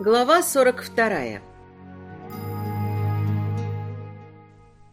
Глава 42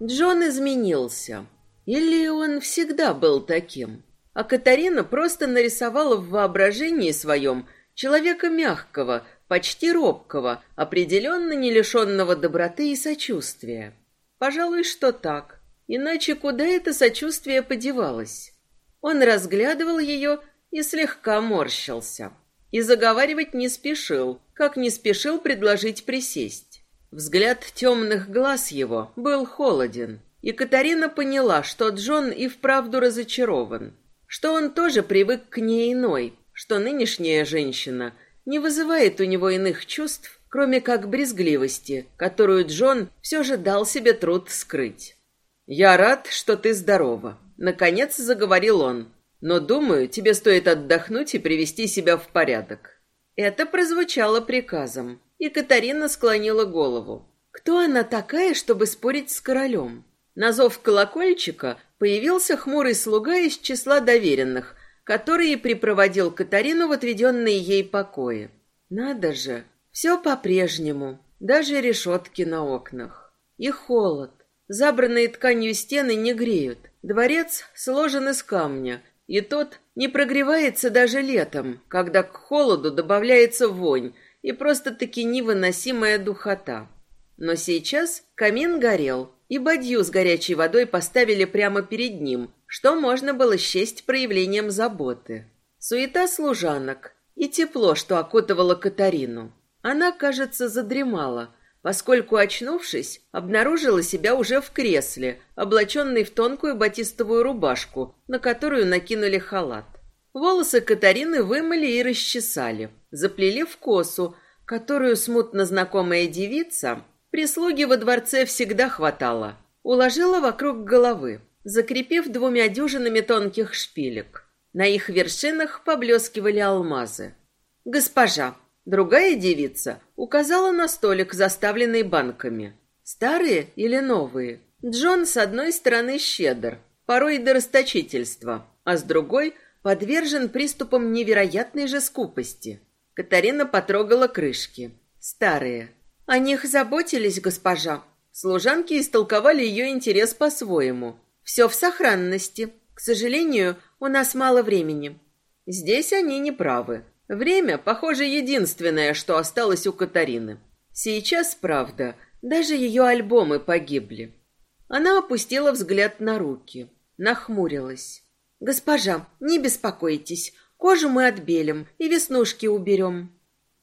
Джон изменился. Или он всегда был таким? А Катарина просто нарисовала в воображении своем человека мягкого, почти робкого, определенно не лишенного доброты и сочувствия. Пожалуй, что так. Иначе куда это сочувствие подевалось? Он разглядывал ее и слегка морщился. И заговаривать не спешил, как не спешил предложить присесть. Взгляд темных глаз его был холоден, и Катарина поняла, что Джон и вправду разочарован, что он тоже привык к ней иной, что нынешняя женщина не вызывает у него иных чувств, кроме как брезгливости, которую Джон все же дал себе труд скрыть. «Я рад, что ты здорова», — наконец заговорил он, «но, думаю, тебе стоит отдохнуть и привести себя в порядок». Это прозвучало приказом, и Катарина склонила голову. Кто она такая, чтобы спорить с королем? На зов колокольчика появился хмурый слуга из числа доверенных, который и припроводил Катарину в отведенные ей покои. Надо же, все по-прежнему, даже решетки на окнах. И холод. Забранные тканью стены не греют. Дворец сложен из камня, и тот не прогревается даже летом, когда к холоду добавляется вонь и просто-таки невыносимая духота. Но сейчас камин горел, и бадью с горячей водой поставили прямо перед ним, что можно было счесть проявлением заботы. Суета служанок и тепло, что окутывало Катарину. Она, кажется, задремала, поскольку, очнувшись, обнаружила себя уже в кресле, облаченной в тонкую батистовую рубашку, на которую накинули халат. Волосы Катарины вымыли и расчесали, заплели в косу, которую смутно знакомая девица, прислуги во дворце всегда хватало, уложила вокруг головы, закрепив двумя дюжинами тонких шпилек. На их вершинах поблескивали алмазы. «Госпожа, Другая девица указала на столик, заставленный банками. Старые или новые? Джон с одной стороны щедр, порой до расточительства, а с другой подвержен приступам невероятной же скупости. Катарина потрогала крышки. Старые. О них заботились, госпожа. Служанки истолковали ее интерес по-своему. Все в сохранности. К сожалению, у нас мало времени. Здесь они не правы. Время, похоже, единственное, что осталось у Катарины. Сейчас, правда, даже ее альбомы погибли. Она опустила взгляд на руки, нахмурилась. «Госпожа, не беспокойтесь, кожу мы отбелим и веснушки уберем».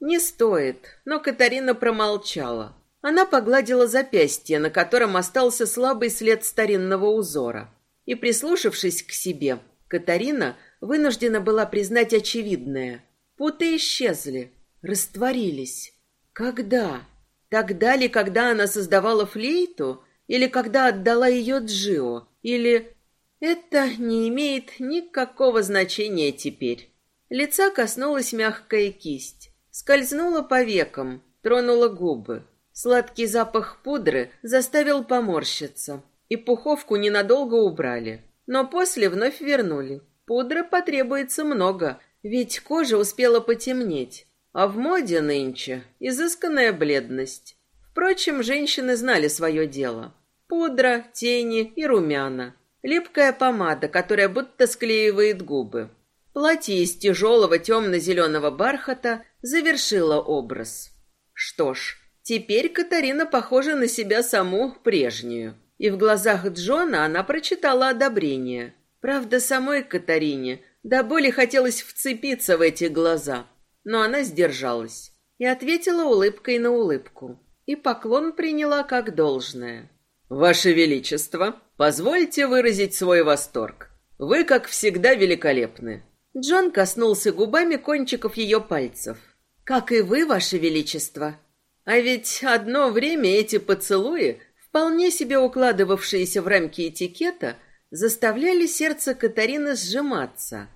«Не стоит», но Катарина промолчала. Она погладила запястье, на котором остался слабый след старинного узора. И, прислушавшись к себе, Катарина вынуждена была признать очевидное – Путы исчезли, растворились. Когда? Тогда ли, когда она создавала флейту? Или когда отдала ее Джио? Или... Это не имеет никакого значения теперь. Лица коснулась мягкая кисть. Скользнула по векам, тронула губы. Сладкий запах пудры заставил поморщиться. И пуховку ненадолго убрали. Но после вновь вернули. Пудры потребуется много, ведь кожа успела потемнеть, а в моде нынче изысканная бледность. Впрочем, женщины знали свое дело. Пудра, тени и румяна. Липкая помада, которая будто склеивает губы. Платье из тяжелого темно-зеленого бархата завершило образ. Что ж, теперь Катарина похожа на себя саму прежнюю. И в глазах Джона она прочитала одобрение. Правда, самой Катарине до боли хотелось вцепиться в эти глаза, но она сдержалась и ответила улыбкой на улыбку. И поклон приняла как должное. «Ваше Величество, позвольте выразить свой восторг. Вы, как всегда, великолепны». Джон коснулся губами кончиков ее пальцев. «Как и вы, Ваше Величество». А ведь одно время эти поцелуи, вполне себе укладывавшиеся в рамки этикета, заставляли сердце Катарины сжиматься.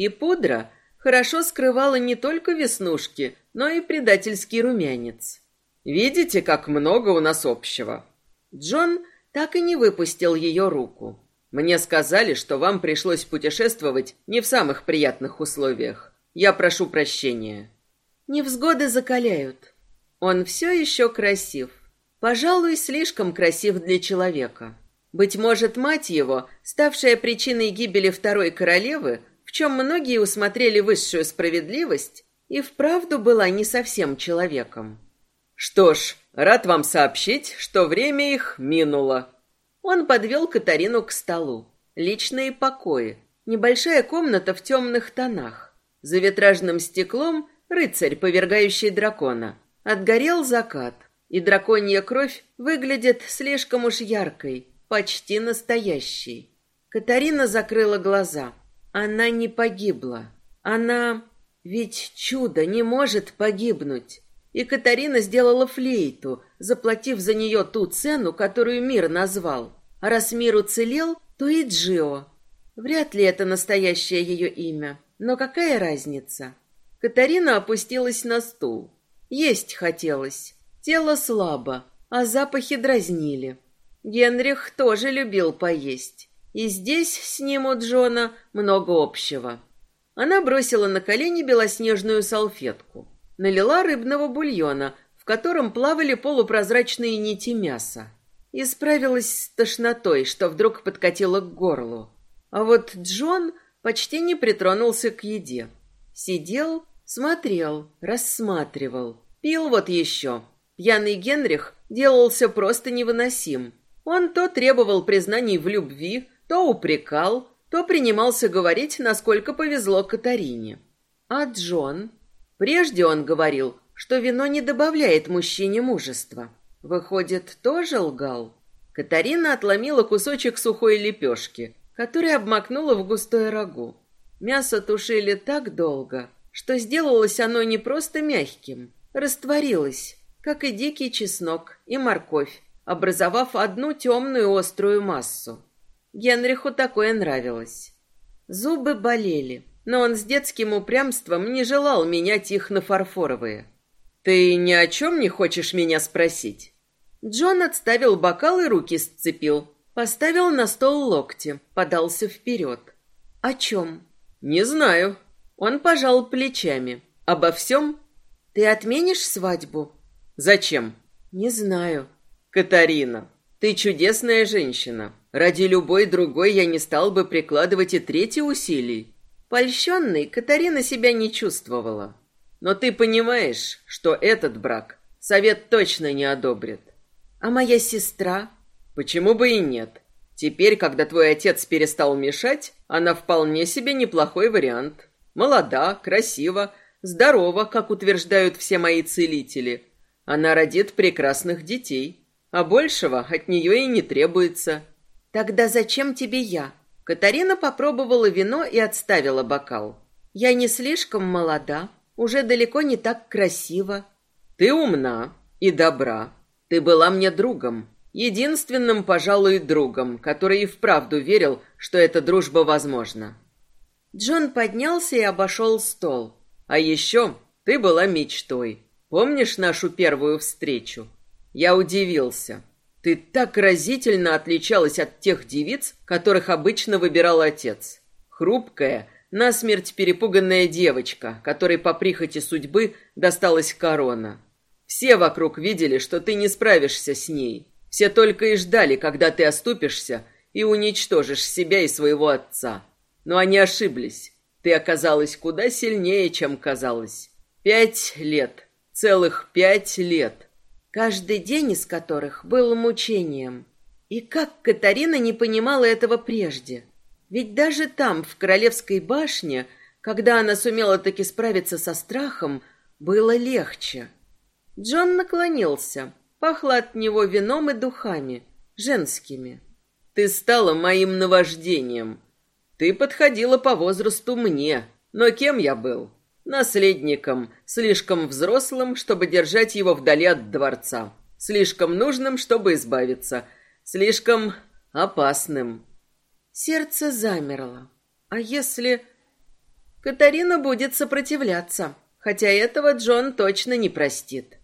И пудра хорошо скрывала не только веснушки, но и предательский румянец. «Видите, как много у нас общего?» Джон так и не выпустил ее руку. «Мне сказали, что вам пришлось путешествовать не в самых приятных условиях. Я прошу прощения». «Невзгоды закаляют». Он все еще красив. Пожалуй, слишком красив для человека. Быть может, мать его, ставшая причиной гибели второй королевы, в чем многие усмотрели высшую справедливость, и вправду была не совсем человеком. Что ж, рад вам сообщить, что время их минуло. Он подвел Катарину к столу. Личные покои. Небольшая комната в темных тонах. За витражным стеклом рыцарь, повергающий дракона. Отгорел закат, и драконья кровь выглядит слишком уж яркой, почти настоящей. Катарина закрыла глаза. Она не погибла. Она... Ведь чудо не может погибнуть. И Катарина сделала флейту, заплатив за нее ту цену, которую мир назвал. А раз мир уцелел, то и Джио. Вряд ли это настоящее ее имя. Но какая разница? Катарина опустилась на стул. Есть хотелось. Тело слабо, а запахи дразнили. Генрих тоже любил поесть. И здесь с ним у Джона много общего. Она бросила на колени белоснежную салфетку. Налила рыбного бульона, в котором плавали полупрозрачные нити мяса. И справилась с тошнотой, что вдруг подкатило к горлу. А вот Джон почти не притронулся к еде. Сидел, смотрел, рассматривал. Пил вот еще. Пьяный Генрих делался просто невыносим. Он то требовал признаний в любви, то упрекал, то принимался говорить, насколько повезло Катарине. А Джон? Прежде он говорил, что вино не добавляет мужчине мужества. Выходит, тоже лгал? Катарина отломила кусочек сухой лепешки, который обмакнула в густое рагу. Мясо тушили так долго, что сделалось оно не просто мягким, растворилось, как и дикий чеснок и морковь, образовав одну темную острую массу. Генриху такое нравилось. Зубы болели, но он с детским упрямством не желал менять их на фарфоровые. «Ты ни о чем не хочешь меня спросить?» Джон отставил бокал и руки сцепил. Поставил на стол локти, подался вперед. «О чем?» «Не знаю». Он пожал плечами. «Обо всем?» «Ты отменишь свадьбу?» «Зачем?» «Не знаю». «Катарина, ты чудесная женщина. Ради любой другой я не стал бы прикладывать и третьи усилий. Польщенной Катарина себя не чувствовала. Но ты понимаешь, что этот брак совет точно не одобрит. А моя сестра? Почему бы и нет? Теперь, когда твой отец перестал мешать, она вполне себе неплохой вариант. Молода, красива, здорова, как утверждают все мои целители. Она родит прекрасных детей. А большего от нее и не требуется. Тогда зачем тебе я? Катарина попробовала вино и отставила бокал. Я не слишком молода, уже далеко не так красива. Ты умна и добра. Ты была мне другом, единственным, пожалуй, другом, который и вправду верил, что эта дружба возможна. Джон поднялся и обошел стол. А еще ты была мечтой. Помнишь нашу первую встречу? Я удивился. Ты так разительно отличалась от тех девиц, которых обычно выбирал отец. Хрупкая, насмерть перепуганная девочка, которой по прихоти судьбы досталась корона. Все вокруг видели, что ты не справишься с ней. Все только и ждали, когда ты оступишься и уничтожишь себя и своего отца. Но они ошиблись. Ты оказалась куда сильнее, чем казалось. Пять лет. Целых пять лет каждый день из которых был мучением. И как Катарина не понимала этого прежде? Ведь даже там, в Королевской башне, когда она сумела таки справиться со страхом, было легче. Джон наклонился. Пахло от него вином и духами, женскими. «Ты стала моим наваждением. Ты подходила по возрасту мне. Но кем я был? Наследником, слишком взрослым, чтобы держать его вдали от дворца. Слишком нужным, чтобы избавиться. Слишком опасным. Сердце замерло. А если... Катарина будет сопротивляться, хотя этого Джон точно не простит.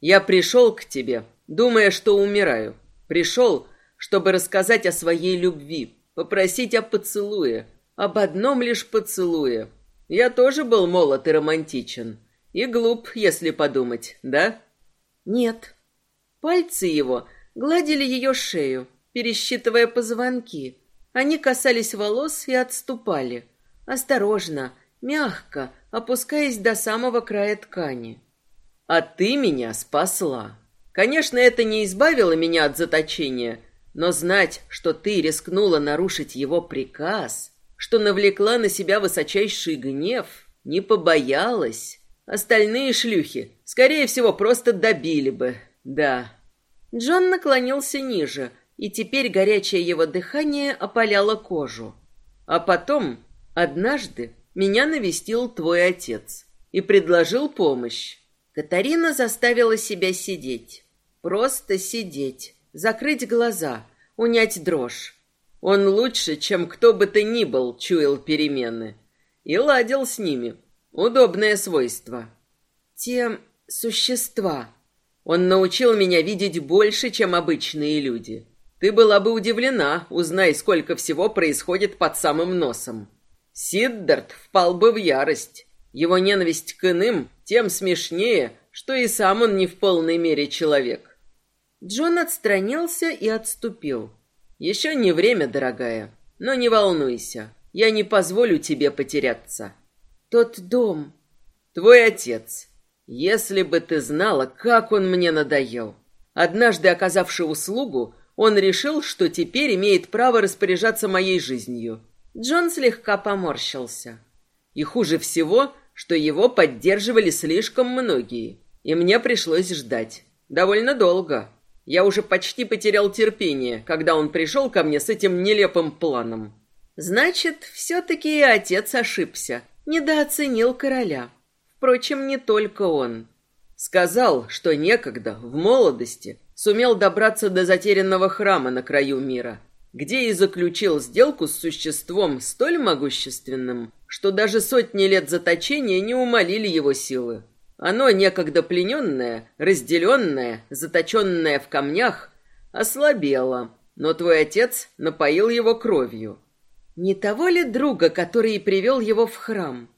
Я пришел к тебе, думая, что умираю. Пришел, чтобы рассказать о своей любви, попросить о поцелуе, об одном лишь поцелуе, я тоже был молод и романтичен. И глуп, если подумать, да? Нет. Пальцы его гладили ее шею, пересчитывая позвонки. Они касались волос и отступали. Осторожно, мягко, опускаясь до самого края ткани. «А ты меня спасла. Конечно, это не избавило меня от заточения, но знать, что ты рискнула нарушить его приказ, что навлекла на себя высочайший гнев, не побоялась. Остальные шлюхи, скорее всего, просто добили бы. Да. Джон наклонился ниже, и теперь горячее его дыхание опаляло кожу. А потом, однажды, меня навестил твой отец и предложил помощь. Катарина заставила себя сидеть. Просто сидеть, закрыть глаза, унять дрожь. Он лучше, чем кто бы то ни был, чуял перемены. И ладил с ними. Удобное свойство. Те существа. Он научил меня видеть больше, чем обычные люди. Ты была бы удивлена, узнай, сколько всего происходит под самым носом. Сиддарт впал бы в ярость. Его ненависть к иным тем смешнее, что и сам он не в полной мере человек. Джон отстранился и отступил. Еще не время, дорогая, но не волнуйся, я не позволю тебе потеряться. Тот дом. Твой отец. Если бы ты знала, как он мне надоел. Однажды, оказавший услугу, он решил, что теперь имеет право распоряжаться моей жизнью. Джон слегка поморщился. И хуже всего, что его поддерживали слишком многие, и мне пришлось ждать. Довольно долго. Я уже почти потерял терпение, когда он пришел ко мне с этим нелепым планом. Значит, все-таки и отец ошибся, недооценил короля. Впрочем, не только он. Сказал, что некогда, в молодости, сумел добраться до затерянного храма на краю мира, где и заключил сделку с существом столь могущественным, что даже сотни лет заточения не умолили его силы. Оно, некогда плененное, разделенное, заточенное в камнях, ослабело, но твой отец напоил его кровью. Не того ли друга, который привел его в храм?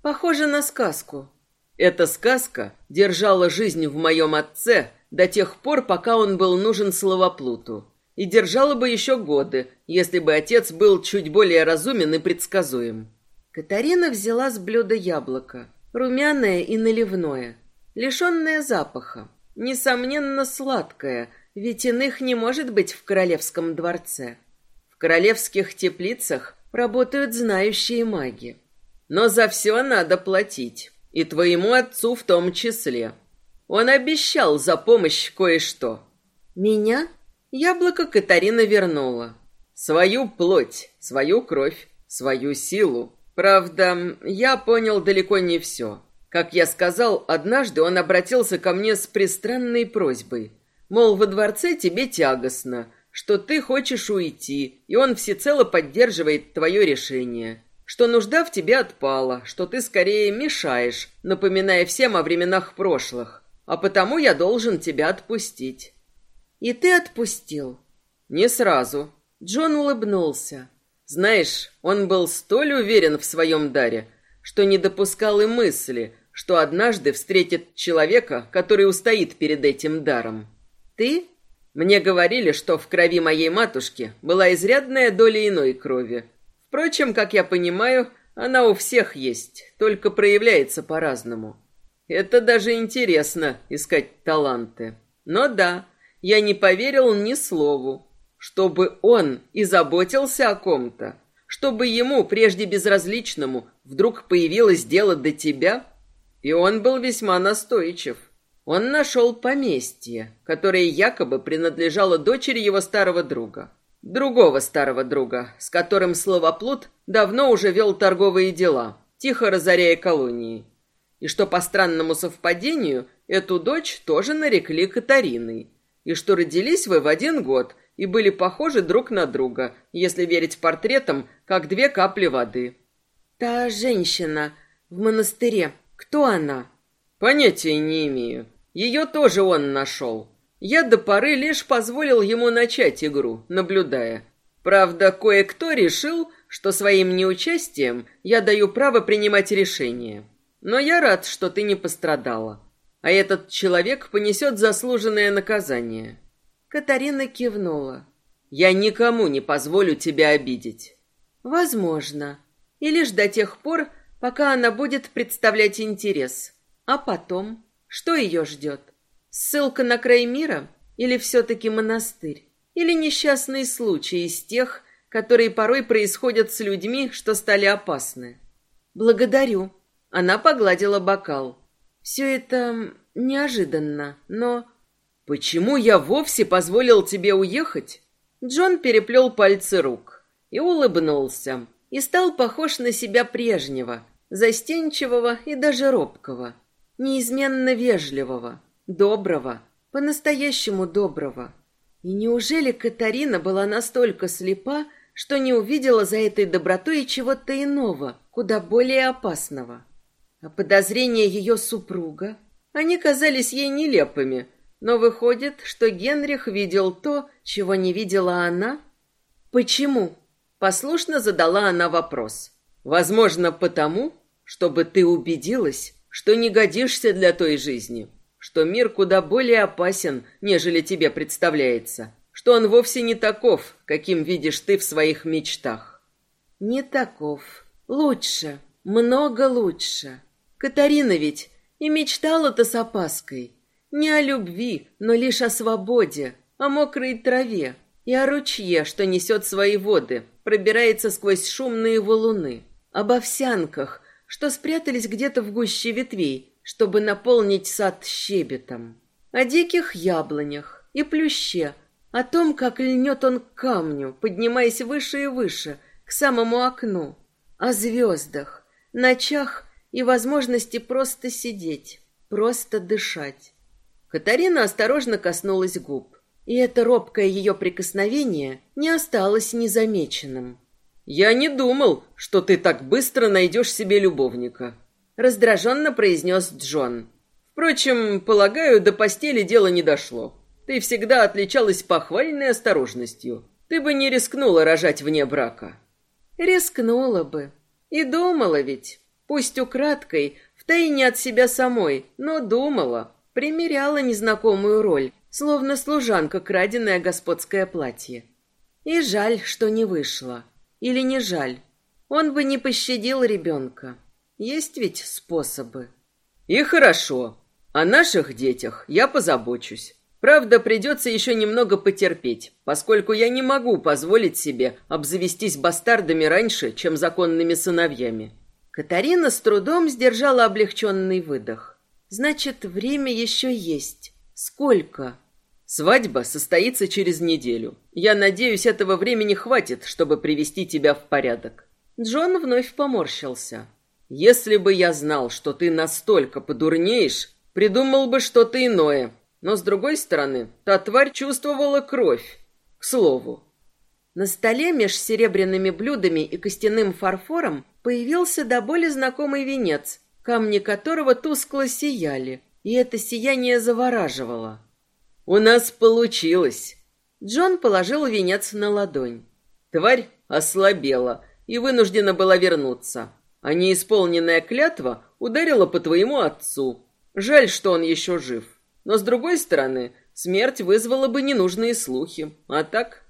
Похоже на сказку. Эта сказка держала жизнь в моем отце до тех пор, пока он был нужен словоплуту. И держала бы еще годы, если бы отец был чуть более разумен и предсказуем. Катарина взяла с блюда яблоко, румяное и наливное, лишенное запаха, несомненно сладкое, ведь иных не может быть в королевском дворце. В королевских теплицах работают знающие маги. Но за все надо платить, и твоему отцу в том числе. Он обещал за помощь кое-что. Меня? Яблоко Катарина вернула. Свою плоть, свою кровь, свою силу. Правда, я понял далеко не все. Как я сказал, однажды он обратился ко мне с пристранной просьбой. Мол, во дворце тебе тягостно, что ты хочешь уйти, и он всецело поддерживает твое решение, что нужда в тебе отпала, что ты скорее мешаешь, напоминая всем о временах прошлых, а потому я должен тебя отпустить». «И ты отпустил?» «Не сразу». Джон улыбнулся. «Знаешь, он был столь уверен в своем даре, что не допускал и мысли, что однажды встретит человека, который устоит перед этим даром. Ты мне говорили, что в крови моей матушки была изрядная доля иной крови. Впрочем, как я понимаю, она у всех есть, только проявляется по-разному. Это даже интересно, искать таланты. Но да, я не поверил ни слову. Чтобы он и заботился о ком-то, чтобы ему, прежде безразличному, вдруг появилось дело до тебя. И он был весьма настойчив. Он нашел поместье, которое якобы принадлежало дочери его старого друга. Другого старого друга, с которым Словоплут давно уже вел торговые дела, тихо разоряя колонии. И что по странному совпадению эту дочь тоже нарекли Катариной. И что родились вы в один год и были похожи друг на друга, если верить портретам, как две капли воды. Та женщина в монастыре, кто она? Понятия не имею. Ее тоже он нашел. Я до поры лишь позволил ему начать игру, наблюдая. Правда, кое-кто решил, что своим неучастием я даю право принимать решения. Но я рад, что ты не пострадала. а этот человек понесет заслуженное наказание. Катарина кивнула. Я никому не позволю тебя обидеть. Возможно. И лишь до тех пор, пока она будет представлять интерес. А потом, что ее ждет? Ссылка на край мира или все-таки монастырь? Или несчастный случай из тех, которые порой происходят с людьми, что стали опасны? Благодарю. Она погладила бокал. Все это неожиданно, но... Почему я вовсе позволил тебе уехать? Джон переплел пальцы рук и улыбнулся, и стал похож на себя прежнего, застенчивого и даже робкого, неизменно вежливого, доброго, по-настоящему доброго. И неужели Катарина была настолько слепа, что не увидела за этой добротой чего-то иного, куда более опасного? А подозрения ее супруга? Они казались ей нелепыми, но выходит, что Генрих видел то, чего не видела она? Почему? Послушно задала она вопрос. Возможно, потому, чтобы ты убедилась, что не годишься для той жизни, что мир куда более опасен, нежели тебе представляется, что он вовсе не таков, каким видишь ты в своих мечтах. Не таков. Лучше, много лучше. Катарина ведь и мечтала-то с опаской. Не о любви, но лишь о свободе, о мокрой траве и о ручье, что несет свои воды, пробирается сквозь шумные валуны, об овсянках, что спрятались где-то в гуще ветвей, чтобы наполнить сад щебетом, о диких яблонях и плюще, о том, как льнет он к камню, поднимаясь выше и выше, к самому окну, о звездах, ночах и возможности просто сидеть, просто дышать. Катарина осторожно коснулась губ, и это робкое ее прикосновение не осталось незамеченным. «Я не думал, что ты так быстро найдешь себе любовника», — раздраженно произнес Джон. «Впрочем, полагаю, до постели дело не дошло. Ты всегда отличалась похвальной осторожностью. Ты бы не рискнула рожать вне брака». «Рискнула бы. И думала ведь, пусть украдкой, втайне от себя самой, но думала, примеряла незнакомую роль, словно служанка, краденое господское платье. И жаль, что не вышло. Или не жаль. Он бы не пощадил ребенка. Есть ведь способы. И хорошо. О наших детях я позабочусь. Правда, придется еще немного потерпеть, поскольку я не могу позволить себе обзавестись бастардами раньше, чем законными сыновьями. Катарина с трудом сдержала облегченный выдох. Значит, время еще есть. Сколько? Свадьба состоится через неделю. Я надеюсь, этого времени хватит, чтобы привести тебя в порядок. Джон вновь поморщился. Если бы я знал, что ты настолько подурнеешь, придумал бы что-то иное. Но с другой стороны, та тварь чувствовала кровь. К слову, на столе меж серебряными блюдами и костяным фарфором появился до боли знакомый венец, камни которого тускло сияли, и это сияние завораживало. «У нас получилось!» Джон положил венец на ладонь. Тварь ослабела и вынуждена была вернуться, а неисполненная клятва ударила по твоему отцу. Жаль, что он еще жив. Но, с другой стороны, смерть вызвала бы ненужные слухи. А так...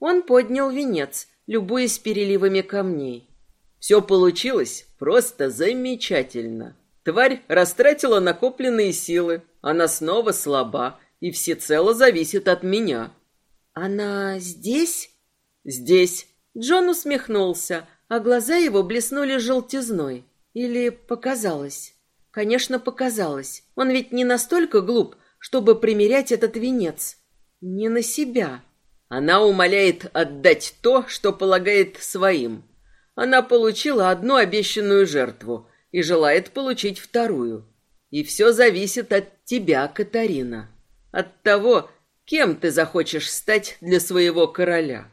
Он поднял венец, любуясь переливами камней. Все получилось просто замечательно. Тварь растратила накопленные силы, она снова слаба и всецело зависит от меня. Она здесь? Здесь. Джон усмехнулся, а глаза его блеснули желтизной. Или показалось? Конечно, показалось. Он ведь не настолько глуп, чтобы примерять этот венец. Не на себя. Она умоляет отдать то, что полагает своим. Она получила одну обещанную жертву и желает получить вторую. И все зависит от тебя, Катарина. От того, кем ты захочешь стать для своего короля.